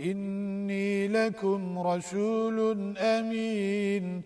إني لكم رسول أمين.